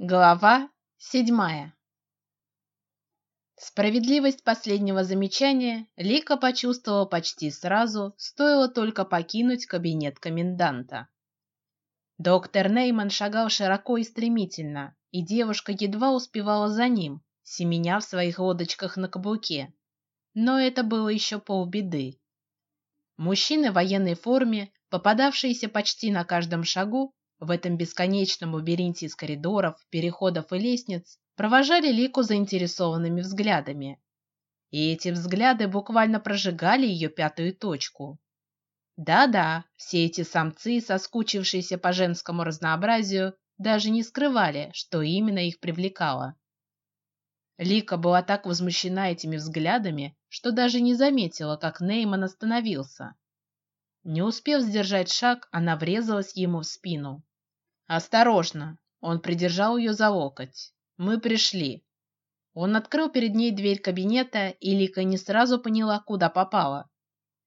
Глава седьмая. Справедливость последнего замечания Лика почувствовала почти сразу, стоило только покинуть кабинет коменданта. Доктор Нейман шагал широко и стремительно, и девушка едва успевала за ним, семеня в своих лодочках на каблуке. Но это было еще полбеды. Мужчины в военной форме, попадавшиеся почти на каждом шагу, в этом бесконечном лабиринте из коридоров, переходов и лестниц провожали Лику заинтересованными взглядами, и эти взгляды буквально прожигали ее пятую точку. Да-да, все эти самцы, соскучившиеся по женскому разнообразию, даже не скрывали, что именно их привлекало. Лика была так возмущена этими взглядами, что даже не заметила, как Нейман остановился. Не успев сдержать шаг, она врезалась ему в спину. Осторожно! Он придержал ее за локоть. Мы пришли. Он открыл перед ней дверь кабинета, и Лика не сразу поняла, куда попала.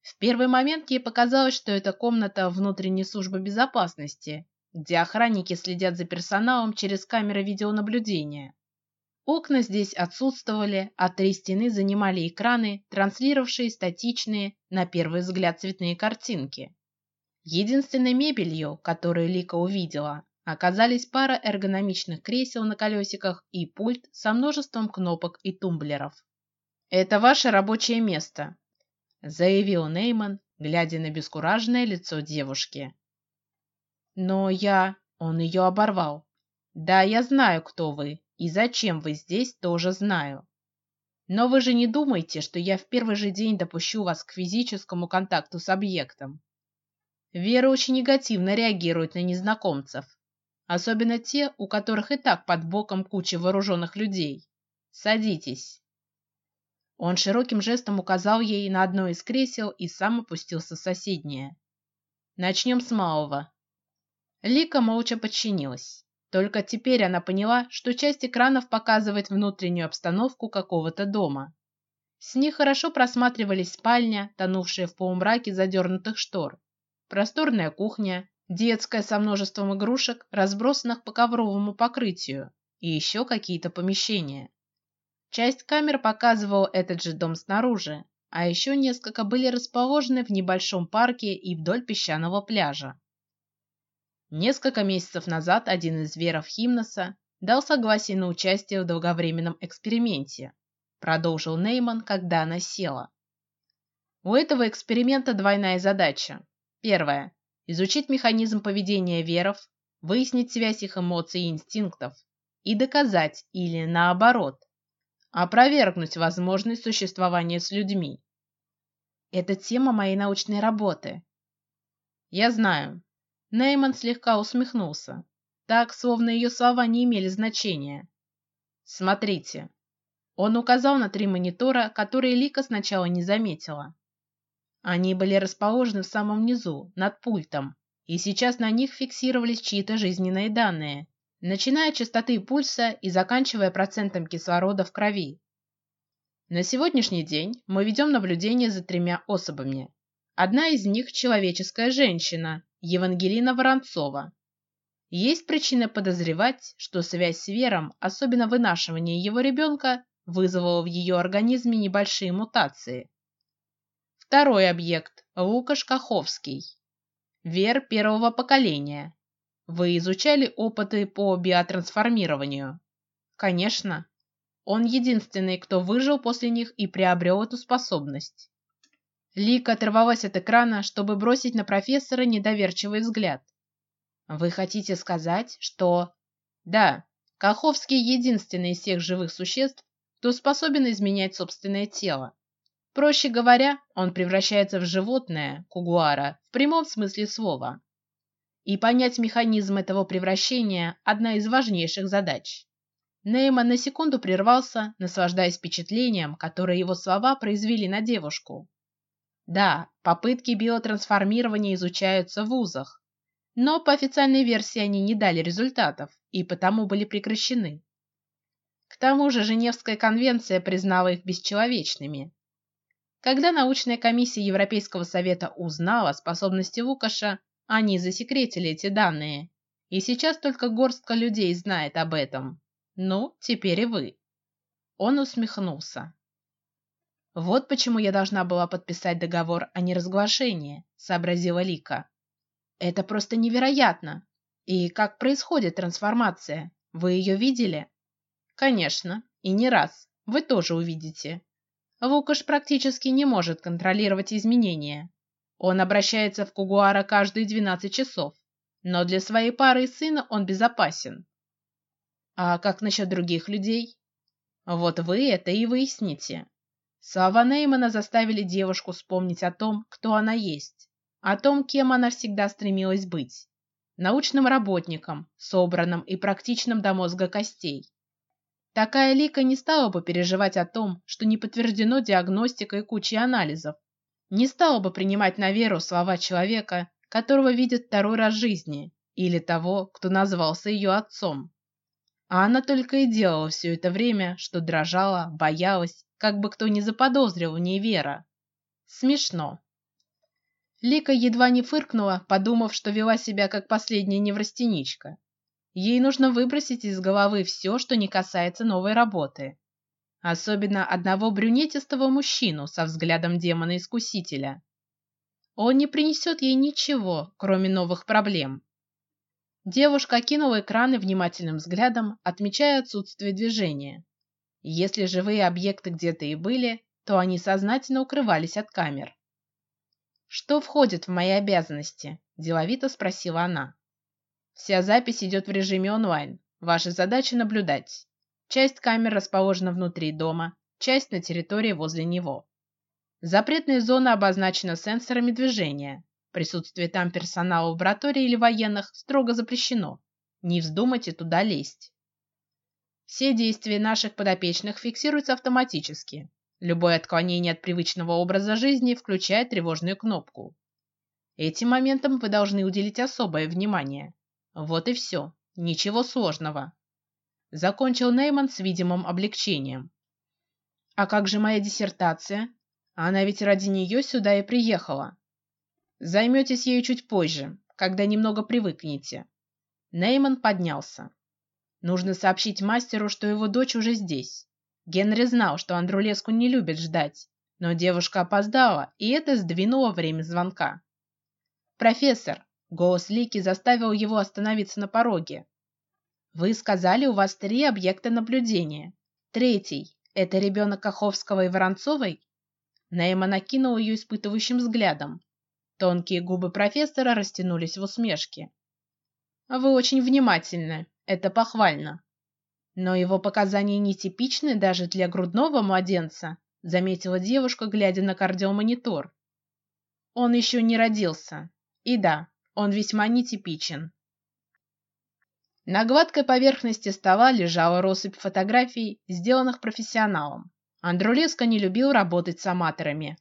В первый момент ей показалось, что это комната внутренней службы безопасности, где охранники следят за персоналом через камеры видеонаблюдения. Окна здесь отсутствовали, а три стены занимали экраны, транслировавшие статичные, на первый взгляд, цветные картинки. Единственной мебелью, которую Лика увидела, оказались пара эргономичных кресел на колесиках и пульт со множеством кнопок и тумблеров. Это ваше рабочее место, заявил Нейман, глядя на бескуражное лицо девушки. Но я, он ее оборвал. Да, я знаю, кто вы и зачем вы здесь, тоже знаю. Но вы же не думаете, что я в первый же день допущу вас к физическому контакту с объектом. Вера очень негативно реагирует на незнакомцев, особенно те, у которых и так под боком куча вооруженных людей. Садитесь. Он широким жестом указал ей на одно из кресел и сам опустился в соседнее. Начнем с малого. Лика молча подчинилась. Только теперь она поняла, что часть экранов показывает внутреннюю обстановку какого-то дома. С них хорошо просматривались спальня, тонувшая в полумраке задернутых штор, просторная кухня, детская со множеством игрушек, разбросанных по ковровому покрытию, и еще какие-то помещения. Часть камер показывала этот же дом снаружи, а еще несколько были расположены в небольшом парке и вдоль песчаного пляжа. Несколько месяцев назад один из веров Химноса дал согласие на участие в долговременном эксперименте. Продолжил Нейман, когда она села. У этого эксперимента двойная задача. Первая изучить механизм поведения веров, выяснить связь их эмоций и инстинктов и доказать или наоборот опровергнуть возможность существования с людьми. Это тема моей научной работы. Я знаю. Нейман слегка усмехнулся, так, словно ее слова не имели значения. Смотрите. Он указал на три монитора, которые Лика сначала не заметила. Они были расположены в самом низу, над пультом, и сейчас на них фиксировались чьи-то жизненные данные, начиная от частоты пульса и заканчивая процентом кислорода в крови. На сегодняшний день мы ведем наблюдение за тремя особами. Одна из них человеческая женщина Евангелина Воронцова. Есть причина подозревать, что связь с Вером, особенно вынашивание его ребенка, вызвала в ее организме небольшие мутации. Второй объект – Лукаш Каховский. Вер первого поколения. Вы изучали опыты по биотрансформированию? Конечно. Он единственный, кто выжил после них и приобрел эту способность. Лика оторвалась от экрана, чтобы бросить на профессора недоверчивый взгляд. Вы хотите сказать, что? Да, Каховский единственный из всех живых существ, кто способен изменять собственное тело. Проще говоря, он превращается в животное, кугуара, в прямом смысле слова. И понять механизм этого превращения – одна из важнейших задач. Нейман на секунду прервался, наслаждаясь впечатлением, которое его слова произвели на девушку. Да, попытки биотрансформирования изучаются в вузах, но по официальной версии они не дали результатов и потому были прекращены. К тому же Женевская конвенция признала их бесчеловечными, когда научная комиссия Европейского совета узнала способности Лукаша, они засекретили эти данные, И сейчас только горстка людей знает об этом. Ну, теперь и вы. Он усмехнулся. Вот почему я должна была подписать договор о неразглашении, сообразила Лика. Это просто невероятно. И как происходит трансформация? Вы ее видели? Конечно, и не раз. Вы тоже увидите. Лукаш практически не может контролировать изменения. Он обращается в Кугуара каждые 12 часов, но для своей пары и сына он безопасен. А как насчет других людей? Вот вы это и выясните. Слова Неймана заставили девушку вспомнить о том, кто она есть, о том, кем она всегда стремилась быть: научным работником, собранным и практичным до мозга костей. Такая Лика не стала бы переживать о том, что не подтверждено диагностикой кучей анализов, не стала бы принимать на веру слова человека, которого видит второй раз жизни, или того, кто назвался ее отцом. А она только и делала все это время, что дрожала, боялась, как бы кто ни заподозрил в ней Вера. Смешно. Лика едва не фыркнула, подумав, что вела себя как последняя неврастеничка. Ей нужно выбросить из головы все, что не касается новой работы, особенно одного брюнетистого мужчину со взглядом демона-искусителя. Он не принесет ей ничего, кроме новых проблем. Девушка кинула экраны внимательным взглядом, отмечая отсутствие движения. Если живые объекты где-то и были, то они сознательно укрывались от камер. Что входит в мои обязанности? деловито спросила она. Вся запись идет в режиме онлайн. Ваша задача наблюдать. Часть камер расположена внутри дома, часть на территории возле него. Запретная зона обозначена сенсорами движения. Присутствие там персонала лаборатории или военных строго запрещено. Не вздумайте туда лезть. Все действия наших подопечных фиксируются автоматически. Любое отклонение от привычного образа жизни включает тревожную кнопку. Этим моментам вы должны уделить особое внимание. Вот и все. Ничего сложного. Закончил Нейман с видимым облегчением. А как же моя диссертация? Она ведь ради нее сюда и приехала. Займетесь ею чуть позже, когда немного привыкнете. Нейман поднялся. Нужно сообщить мастеру, что его дочь уже здесь. Генри знал, что Андрулеску не любит ждать, но девушка опоздала, и это сдвинуло время звонка. Профессор, голос Лики заставил его остановиться на пороге. Вы сказали, у вас три объекта наблюдения. Третий – это ребенок Каховского и Воронцовой. Нейма накинул ее испытывающим взглядом. Тонкие губы профессора растянулись в усмешке. Вы очень внимательны. Это похвально. Но его показания нетипичны даже для грудного младенца, заметила девушка, глядя на кардиомонитор. Он еще не родился. И да, он весьма нетипичен. На гладкой поверхности стола лежала россыпь фотографий, сделанных профессионалом. Андрулеско не любил работать с аматорами.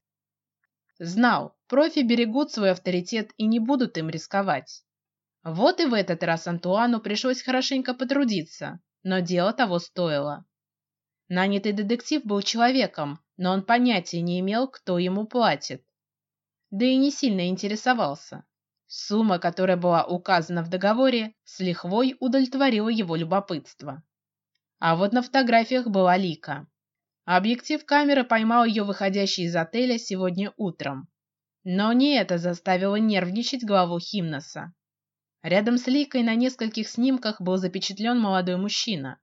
Знал, профи берегут свой авторитет и не будут им рисковать. Вот и в этот раз Антуану пришлось хорошенько потрудиться, но дело того стоило. Нанятый детектив был человеком, но он понятия не имел, кто ему платит, да и не сильно интересовался. Сумма, которая была указана в договоре, с лихвой удовлетворила его любопытство. А вот на фотографиях была Лика. Объектив камеры поймал ее выходящей из отеля сегодня утром, но не это заставило нервничать главу Химноса. Рядом с Ликой на нескольких снимках был запечатлен молодой мужчина.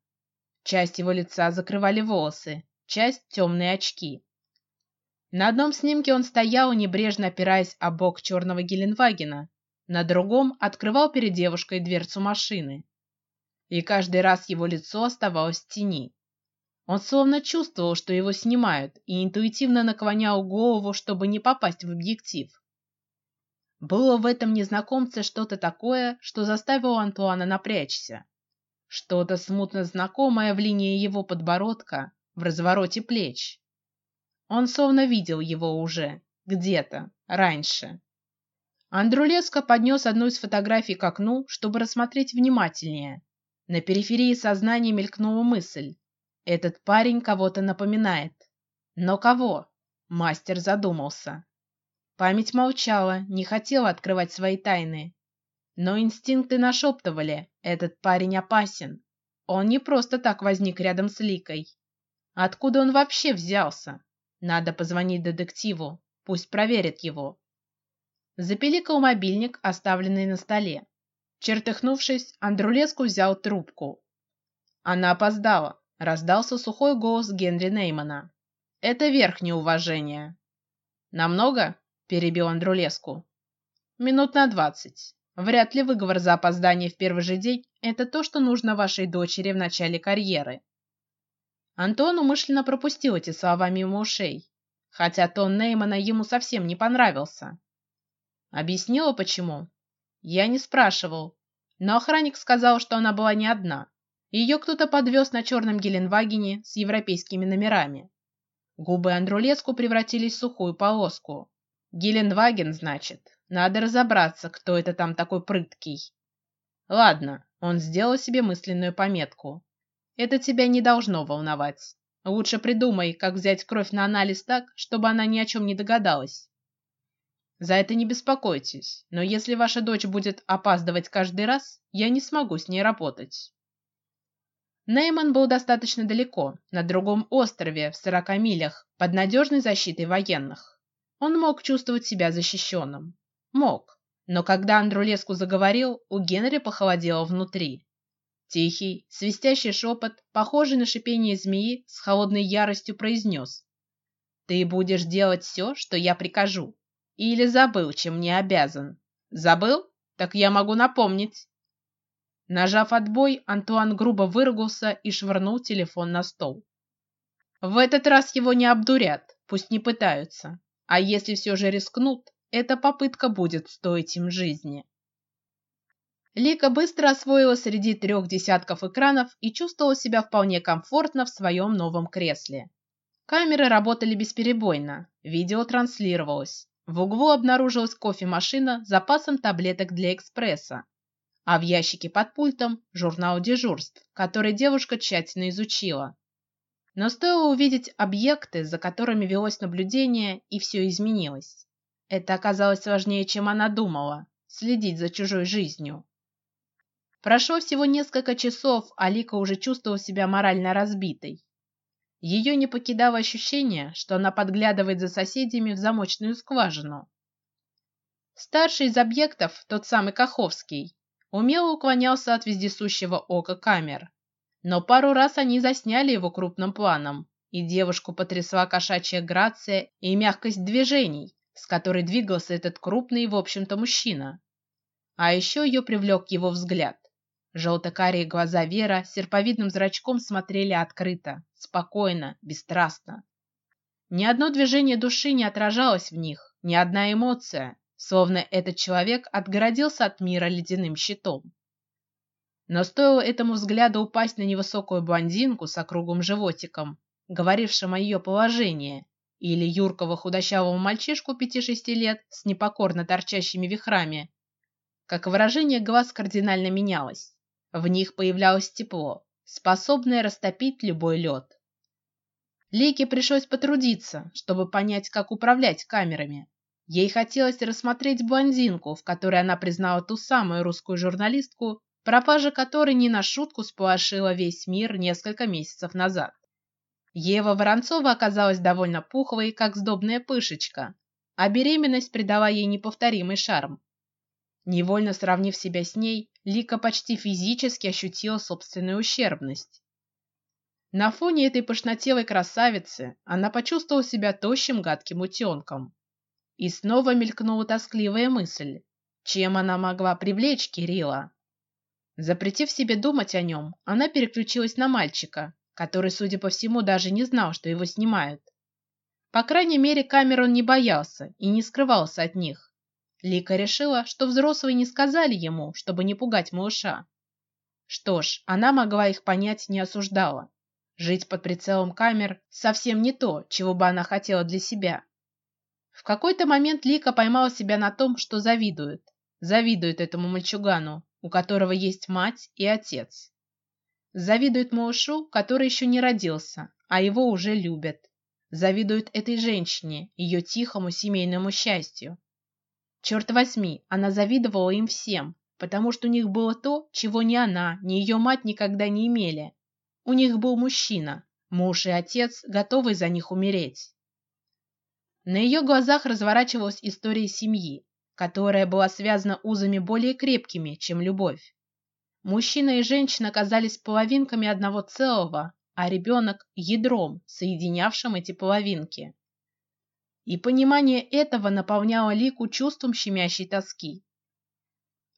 Часть его лица закрывали волосы, часть темные очки. На одном снимке он стоял, небрежно опираясь о бок черного Геленвагена, на другом открывал перед девушкой дверцу машины. И каждый раз его лицо оставалось в тени. Он словно чувствовал, что его снимают, и интуитивно наклонял голову, чтобы не попасть в объектив. Было в этом незнакомце что-то такое, что заставило Антуана напрячься. Что-то смутно знакомое в линии его подбородка, в развороте плеч. Он словно видел его уже где-то раньше. Андрулеско поднес одну из фотографий к окну, чтобы рассмотреть внимательнее. На периферии сознания мелькнула мысль: этот парень кого-то напоминает. Но кого? Мастер задумался. Память молчала, не хотела открывать свои тайны. Но инстинкты нашептывали: этот парень опасен. Он не просто так возник рядом с Ликой. Откуда он вообще взялся? Надо позвонить детективу, пусть проверит его. Запеликал мобильник, оставленный на столе. Чертыхнувшись, Андрулеску взял трубку. Она опоздала. Раздался сухой голос Генри Неймана. Это верхнее уважение. Намного? перебил Андрулеску. Минут на двадцать. Вряд ли выговор за опоздание в первый же день – это то, что нужно вашей дочери в начале карьеры. Антон умышленно пропустил эти слова мимо ушей, хотя тон Неймана ему совсем не понравился. Объяснила почему? Я не спрашивал, но охранник сказал, что она была не одна. Ее кто-то подвез на черном Геленвагене с европейскими номерами. Губы Андрулеску превратились в сухую полоску. Геленваген, значит. Надо разобраться, кто это там такой прыткий. Ладно, он сделал себе мысленную пометку. Это тебя не должно волновать. Лучше придумай, как взять кровь на анализ так, чтобы она ни о чем не догадалась. За это не беспокойтесь, но если ваша дочь будет опаздывать каждый раз, я не смогу с ней работать. Нейман был достаточно далеко, на другом острове в сорока милях, под надежной защитой военных. Он мог чувствовать себя защищенным, мог, но когда Андрулеску заговорил, у Генри похолодело внутри. Тихий, свистящий шепот, похожий на шипение змеи, с холодной яростью произнес: "Ты будешь делать все, что я прикажу, или забыл, чем не обязан? Забыл? Так я могу напомнить". Нажав отбой, Антуан грубо выругался и швырнул телефон на стол. В этот раз его не обдурят, пусть не пытаются. А если все же рискнут, эта попытка будет стоить им жизни. Лика быстро освоила среди трех десятков экранов и чувствовала себя вполне комфортно в своем новом кресле. Камеры работали бесперебойно, видео транслировалось. В углу обнаружилась кофемашина с запасом таблеток для экспресса, а в ящике под пультом журнал дежурств, который девушка тщательно изучила. Но стоило увидеть объекты, за которыми велось наблюдение, и все изменилось. Это оказалось важнее, чем она думала. Следить за чужой жизнью. Прошло всего несколько часов, а Лика уже чувствовала себя морально разбитой. Ее не покидало ощущение, что она подглядывает за соседями в замочную скважину. Старший из объектов, тот самый Каховский, умело уклонялся от вездесущего ока камер, но пару раз они засняли его крупным планом, и девушку потрясла кошачья грация и мягкость движений, с которой двигался этот крупный, в общем-то, мужчина. А еще ее привлек его взгляд. Желто-карие глаза Вера серповидным зрачком смотрели открыто, спокойно, бесстрастно. Ни одно движение души не отражалось в них, ни одна эмоция, словно этот человек отгородился от мира ледяным щитом. Но стоило этому взгляду упасть на невысокую блондинку с округлым животиком, говорившим о ее положении, или юркого худощавого мальчишку пяти-шести лет с непокорно торчащими вихрами, как выражение глаз кардинально менялось. В них появлялось тепло, способное растопить любой лед. Лике пришлось потрудиться, чтобы понять, как управлять камерами. Ей хотелось рассмотреть блондинку, в которой она признала ту самую русскую журналистку, пропажа которой не на шутку сполошила весь мир несколько месяцев назад. Ева Воронцова оказалась довольно пухлой, как сдобная пышечка, а беременность придала ей неповторимый шарм. Невольно сравнив себя с ней, Лика почти физически ощутила собственную ущербность. На фоне этой пышнотелой красавицы она почувствовала себя тощим гадким утенком. И снова мелькнула тоскливая мысль: чем она могла привлечь Кирилла? Запретив себе думать о нем, она переключилась на мальчика, который, судя по всему, даже не знал, что его снимают. По крайней мере, камер он не боялся и не скрывался от них. Лика решила, что взрослые не сказали ему, чтобы не пугать малыша. Что ж, она могла их понять, не осуждала. Жить под прицелом камер совсем не то, чего бы она хотела для себя. В какой-то момент Лика поймала себя на том, что завидует, завидует этому мальчугану, у которого есть мать и отец. Завидует малышу, который еще не родился, а его уже любят. Завидует этой женщине, ее тихому семейному счастью. Черт возьми, она завидовала им всем, потому что у них было то, чего ни она, ни ее мать никогда не имели. У них был мужчина, муж и отец, готовый за них умереть. На ее глазах разворачивалась история семьи, которая была связана узами более крепкими, чем любовь. Мужчина и женщина оказались половинками одного целого, а ребенок ядром, соединявшим эти половинки. И понимание этого наполняло Лику чувством щемящей тоски.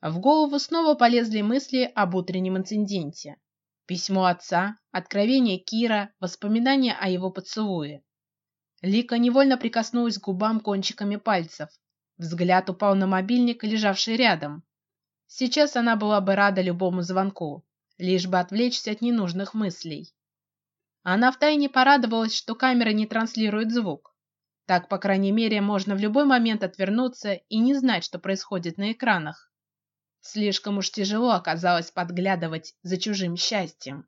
В голову снова полезли мысли об утреннем инциденте. Письмо отца, откровение Кира, воспоминания о его поцелуе. Лика невольно прикоснулась к губам кончиками пальцев. Взгляд упал на мобильник, лежавший рядом. Сейчас она была бы рада любому звонку, лишь бы отвлечься от ненужных мыслей. Она втайне порадовалась, что камера не транслирует звук. Так, по крайней мере, можно в любой момент отвернуться и не знать, что происходит на экранах. Слишком уж тяжело оказалось подглядывать за чужим счастьем.